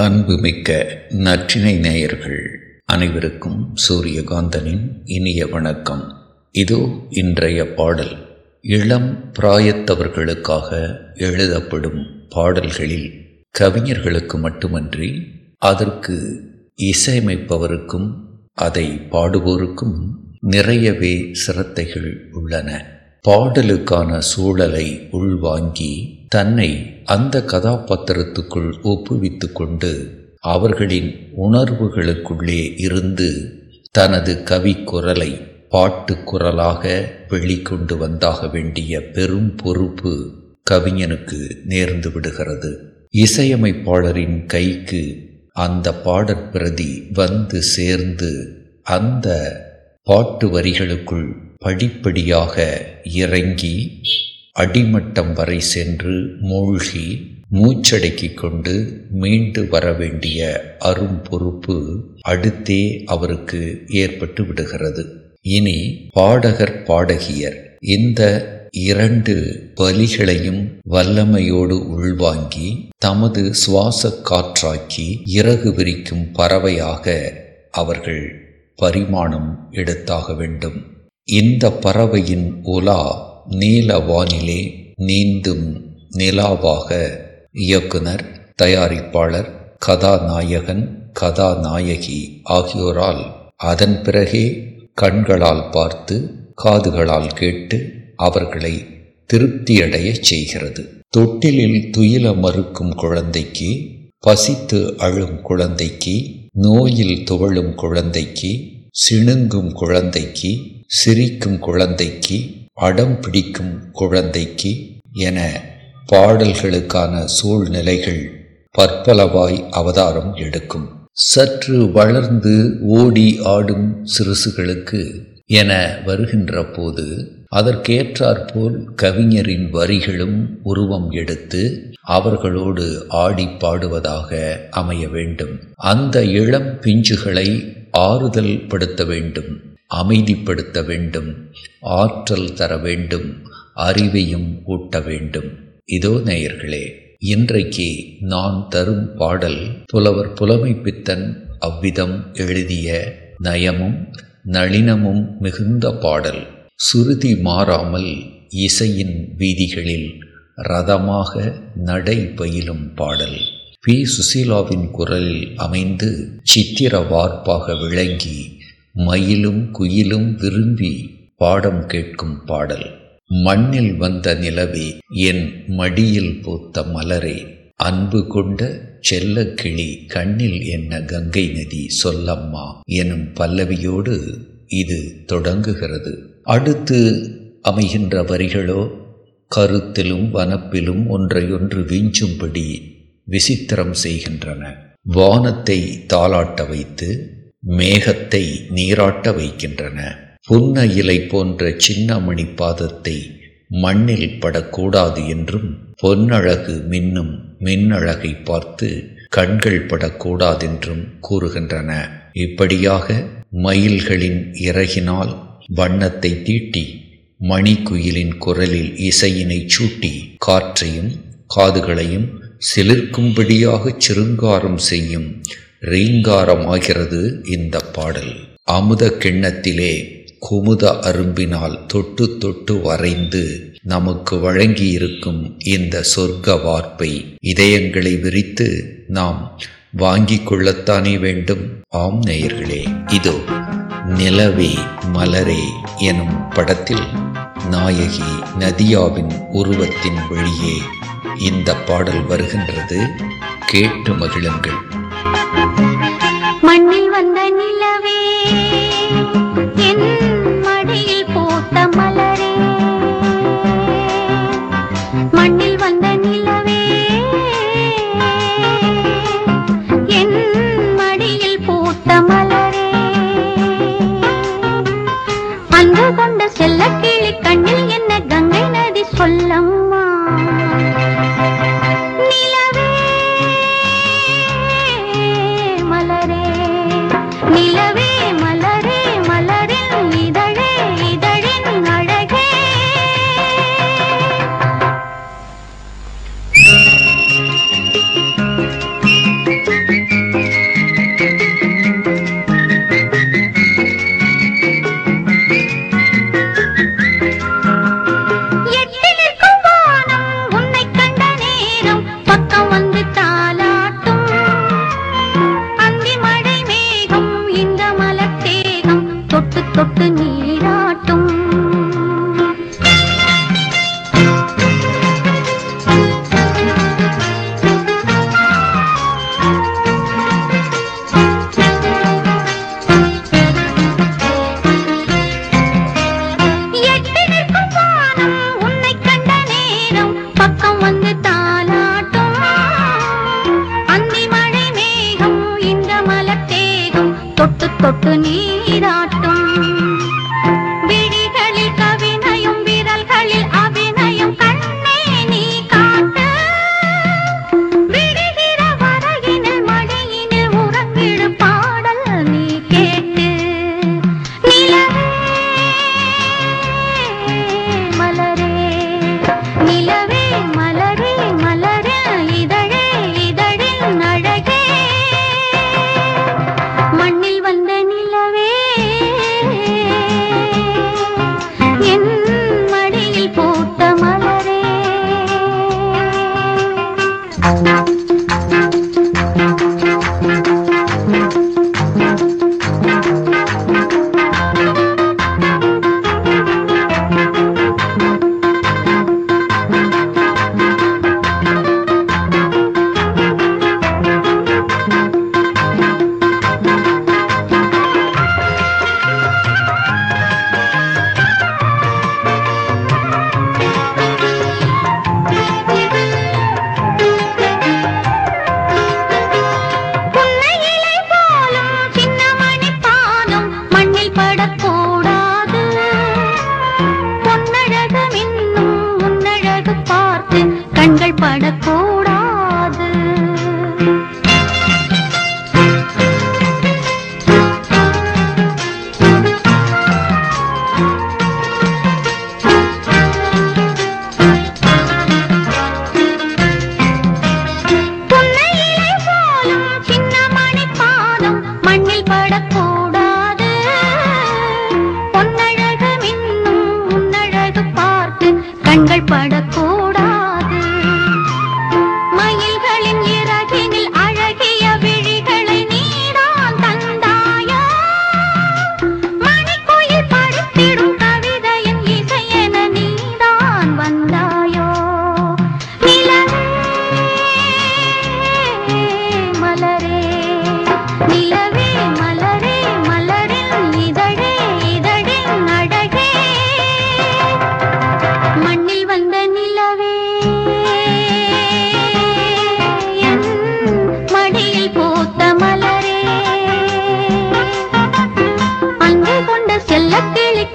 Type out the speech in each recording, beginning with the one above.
அன்புமிக்க நற்றினை நேயர்கள் அனைவருக்கும் சூரியகாந்தனின் இனிய வணக்கம். இதோ இன்றைய பாடல். இளம் பிராயத்தவர்களுக்காக எழுதப்படும் பாடல்களில் கவிஞர்களுக்கு மட்டுமன்றி அதற்கு இசையமைப்பவருக்கும் அதை பாடுவோருக்கும் நிறையவே சிரத்தைகள் உள்ளன. பாடலுக்கான சூழலை உள்வாங்கி தன்னை அந்த கதாபாத்திரத்துக்குள் ஒப்புவித்து கொண்டு அவர்களின் உணர்வுகளுக்குள்ளே இருந்து தனது கவி குரலை பாட்டு குரலாக வெளிக்கொண்டு வந்தாக வேண்டிய பெரும் பொறுப்பு கவிஞனுக்கு நேர்ந்து விடுகிறது. இசையமைப்பாளரின் கைக்கு அந்த பாடற்பிரதி வந்து சேர்ந்து அந்த பாட்டு வரிகளுக்குள் படிப்படியாக இறங்கி அடிமட்டம் வரை சென்று மூழ்கி மூச்சடக்கிக் கொண்டு மீண்டு வர வேண்டிய அரும் பொறுப்பு அடுத்தே அவருக்கு ஏற்பட்டு விடுகிறது. இனி பாடகர் பாடகியர் இந்த இரண்டு பலிகளையும் வல்லமையோடு உள்வாங்கி தமது சுவாச காற்றாக்கி இறகு விரிக்கும் பறவையாக அவர்கள் பரிமாணம் எடுத்தாக வேண்டும். இந்த பறவையின் உலா நீல வானிலே நீந்தும் நிலாவாக இயக்குனர் தயாரிப்பாளர் கதாநாயகன் கதாநாயகி ஆகியோரால் அதன் பிறகே கண்களால் பார்த்து காதுகளால் கேட்டு அவர்களை திருப்தியடையச் செய்கிறது. தொட்டிலில் துயில மறுக்கும் குழந்தைக்கு பசித்து அழும் குழந்தைக்கு நோயில் துவழும் குழந்தைக்கு சிணுங்கும் குழந்தைக்கு சிரிக்கும் குழந்தைக்கு அடம் பிடிக்கும் குழந்தைக்கு என பாடல்களுக்கான சூழ்நிலைகள் பற்பலவாய் அவதாரம் எடுக்கும். சற்று வளர்ந்து ஓடி ஆடும் சிறுசுகளுக்கு என வருகின்ற போது அதற்கேற்றாற்போல் கவிஞரின் வரிகளும் உருவம் எடுத்து அவர்களோடு ஆடி பாடுவதாக அமைய வேண்டும். அந்த இளம் பிஞ்சுகளை ஆறுதல் படுத்த வேண்டும். அமைதிப்படுத்த வேண்டும் ஆற்றல் தர வேண்டும் அறிவையும் ஊட்ட வேண்டும். இதோ நேயர்களே இன்றைக்கு நான் தரும் பாடல் புலவர் புலமை பித்தன் அவ்விதம் எழுதிய நயமும் நளினமும் மிகுந்த பாடல். சுருதி மாறாமல் இசையின் வீதிகளில் ரதமாக நடை பயிலும் பாடல். பி. சுசீலாவின் குரலில் அமைந்து சித்திர வார்ப்பாக விளங்கி மயிலும் குயிலும் விரும்பி பாடம் கேட்கும் பாடல். மண்ணில் வந்த நிலவே என் மடியில் பூத்த மலரே. அன்பு கொண்ட செல்ல கிளி கண்ணில் என்ன கங்கை நதி சொல்லம்மா எனும் பல்லவியோடு இது தொடங்குகிறது. அடுத்து அமைகின்ற வரிகளோ கருத்திலும் வனப்பிலும் ஒன்றையொன்று வீஞ்சும்படி விசித்திரம் செய்கின்றன. வானத்தை தாளாட்ட வைத்து மேகத்தை நீராட்ட வைக்கின்றன. புன்ன இலை போன்ற சின்னமணி பாதத்தை மண்ணில் படக்கூடாது என்றும் பொன்னழகு மின்னும் மின்னழகை பார்த்து கண்கள் படக்கூடாதென்றும் கூறுகின்றன. இப்படியாக மயில்களின் இறகினால் வண்ணத்தை தீட்டி மணிக்குயிலின் குரலில் இசையினை சூட்டி காற்றையும் காதுகளையும் சிலிர்க்கும்படியாகச் சிருங்காரம் செய்யும் ரீங்காரமாகிறது இந்த பாடல். அமுத கிண்ணத்திலே குமுத அரும்பினால் தொட்டு தொட்டு வரைந்து நமக்கு வழங்கியிருக்கும் இந்த சொர்க்க வார்ப்பை இதயங்களை விரித்து நாம் வாங்கிக் கொள்ளத்தானே வேண்டும்? ஆம் நேயர்களே இதோ நிலவே மலரே எனும் படத்தில் நாயகி நதியாவின் உருவத்தின் வழியே இந்த பாடல் வருகின்றது. கேட்டு மகிழுங்கள். அன்பு கொண்ட செல்ல கிளி கண்ணில் என்ன கங்கை நதி சொல்லம்?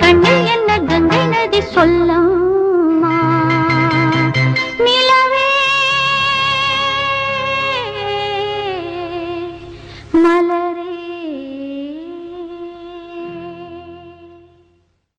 கண்ணு என்ன கங்கை நதி சொல்லம்?